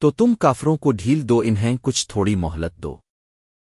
تو تم کافروں کو ڈھیل دو انہیں کچھ تھوڑی مہلت دو۔